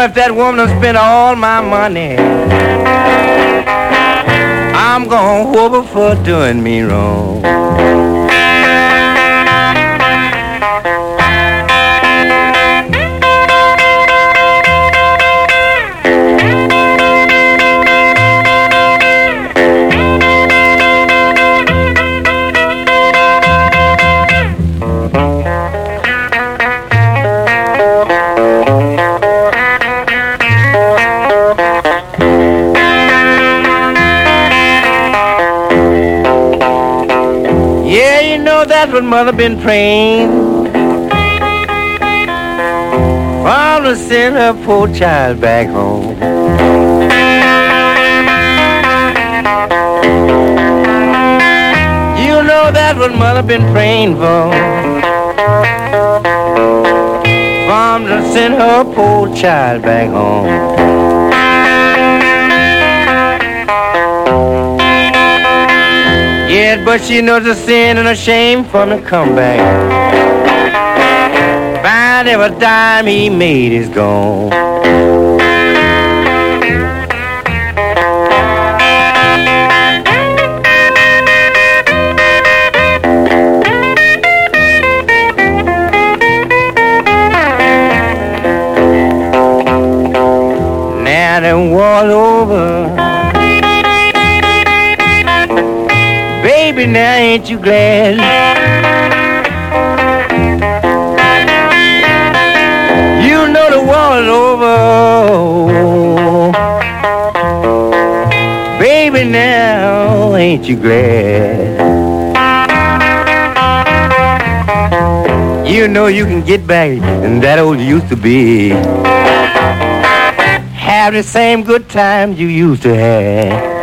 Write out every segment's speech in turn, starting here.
if that woman spent all my money, I'm gonna whoop her for doing me wrong. That's what mother been praying. To send her poor child back home. You know that's what mother been praying for. To send her poor child back home. Yeah, but she knows a sin and a shame from the comeback. Find every dime he made is gone. Now the war's over. Baby, now ain't you glad? You know the war's over. Baby, now ain't you glad? You know you can get back and that old used to be. Have the same good times you used to have.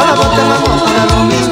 Solo botando amor para lo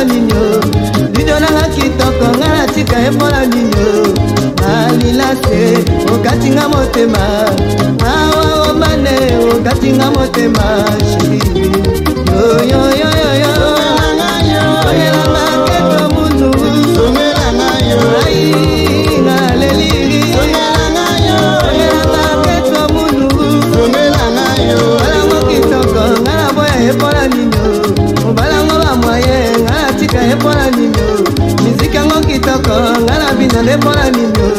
empola minio video nanga kitoko? Nga natika empola minio alilase okatinga motema. Awa omane okatinga motema shiri. Yoyoyoyoyo téléphone à minuit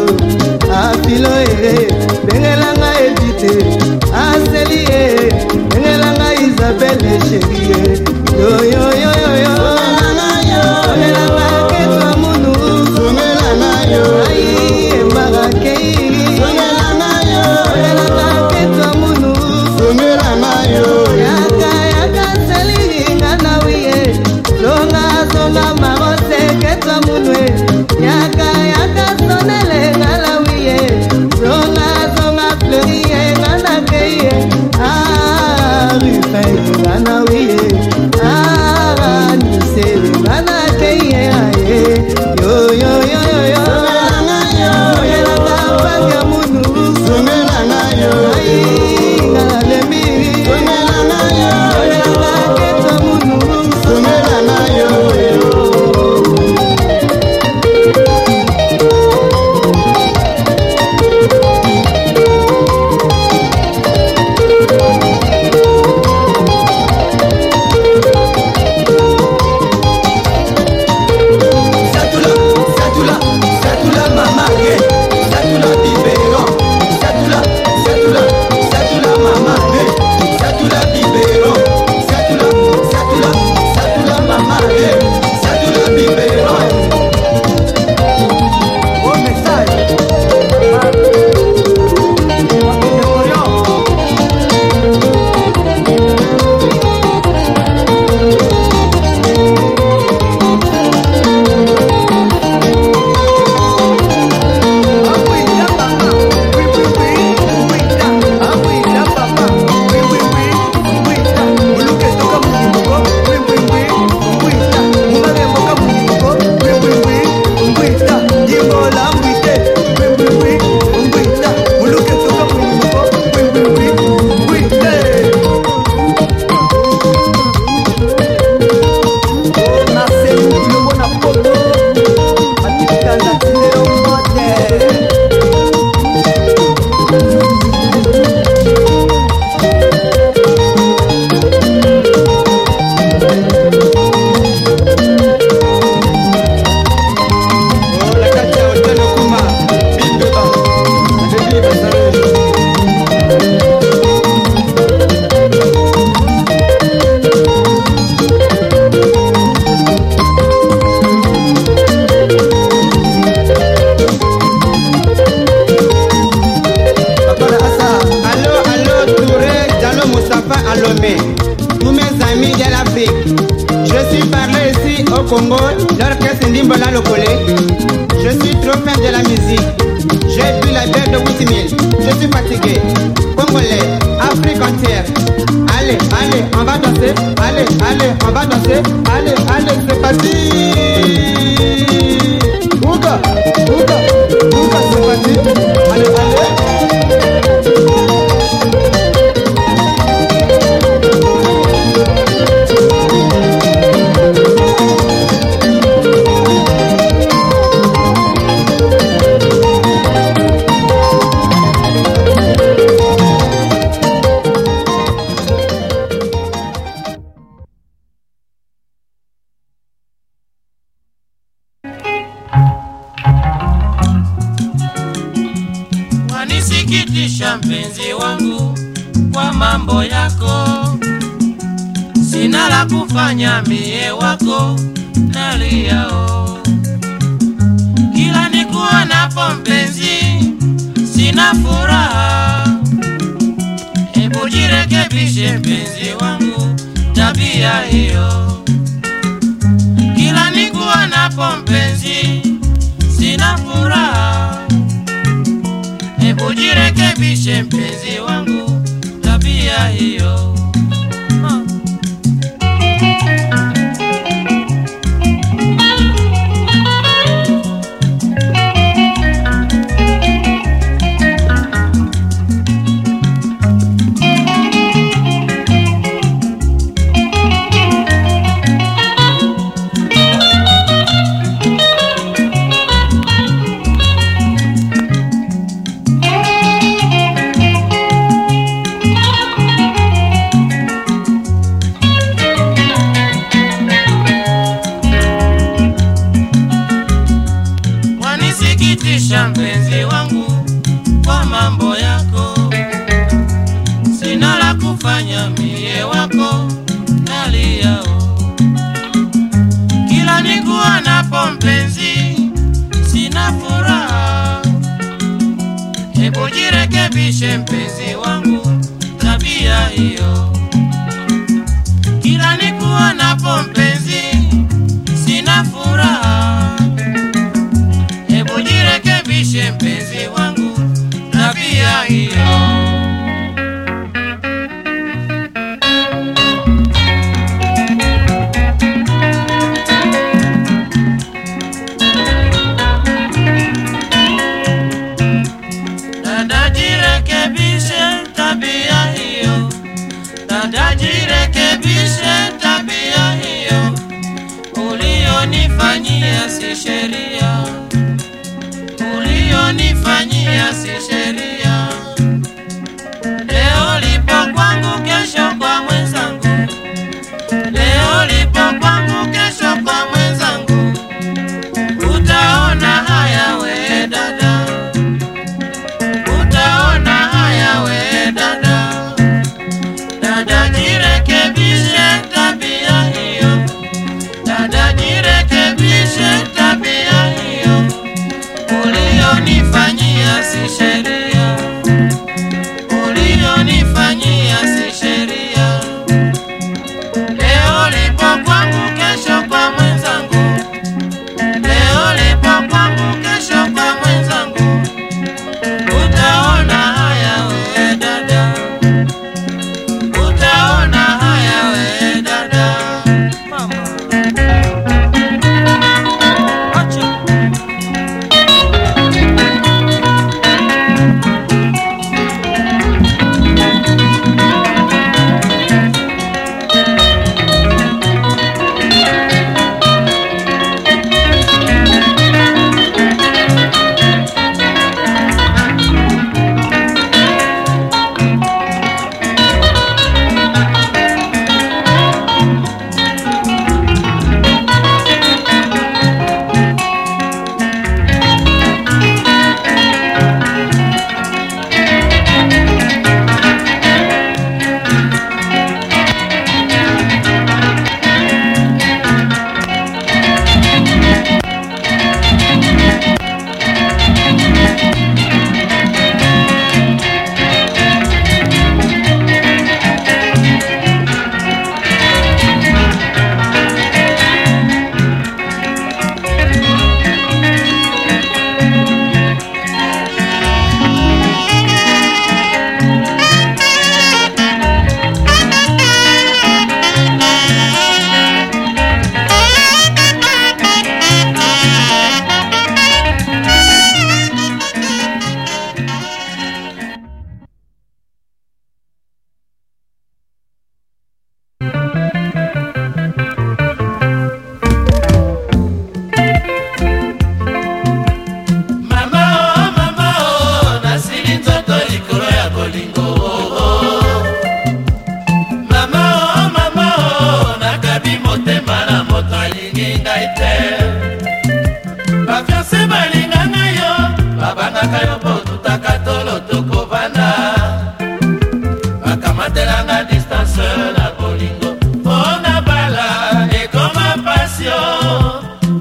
ezanga distance na bolingo. Mpona bala ekoma pasio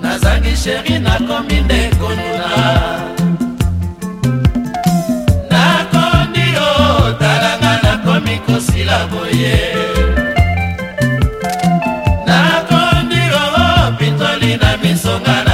nazangi sheri nakomi ndekonuna nakomi o talanga nakomi kosila boye. Nakomi o pintoli na misonga na